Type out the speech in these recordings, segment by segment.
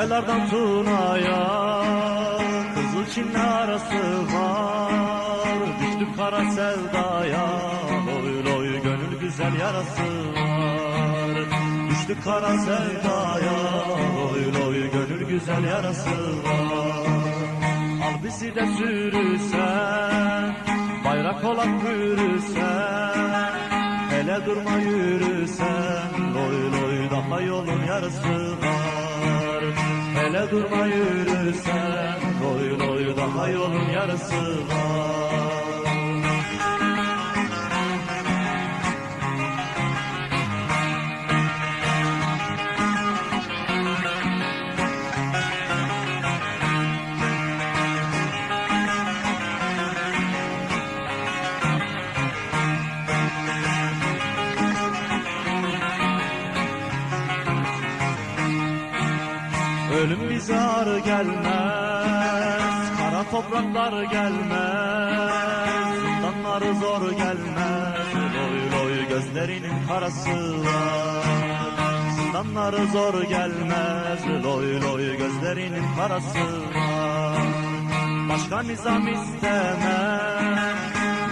Çaylardan Tuna'ya Kızıl Çin'le arası var. Düştük kara sevdaya Loy loy gönül güzel yarası var. Düştük kara sevdaya Loy loy gönül güzel yarası var. Al bizi de sürüsen Bayrak olan yürüsen Hele durma yürüsen Loy loy daha yolun yarısı var Hele durma yürüsen Loy loy daha yolun yarısı var Ölüm bize ağır gelmez Kara topraklar gelmez Zindanları zor gelmez. Loy loy gözlerinin karası var Zindanları zor gelmez. Loy loy gözlerinin karası var. Başka nizam istemem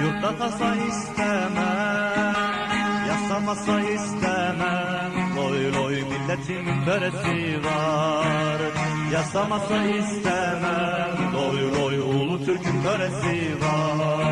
Yurtta tasa istemem Yasamasa istemem Loy loy milletimin töresi var. Yasamasa istemem. Loy loy ulu Türk'ün töresi var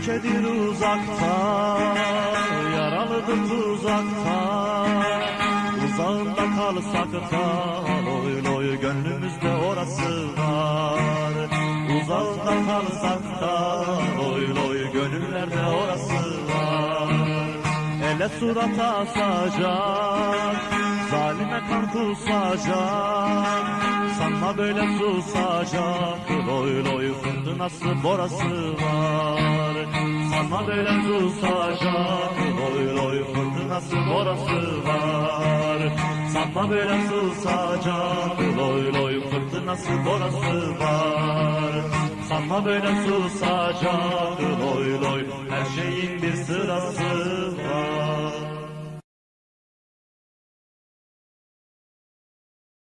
ülkedir uzakta Yaralıdır tuzakta Uzağında kalsak da Loy loy gönlümüzde orası var. Uzağında kalsak da Loy loy gönüllerde orası var. Ele surata asacak Zalime kan kusacak. Sanma böyle susacak Loy loy fırtınası borası var? Sanma böyle susacak Loy loy fırtınası borası var? Sanma böyle susacak Loy loy fırtınası borası var? Sanma böyle susacak Loy loy her şeyin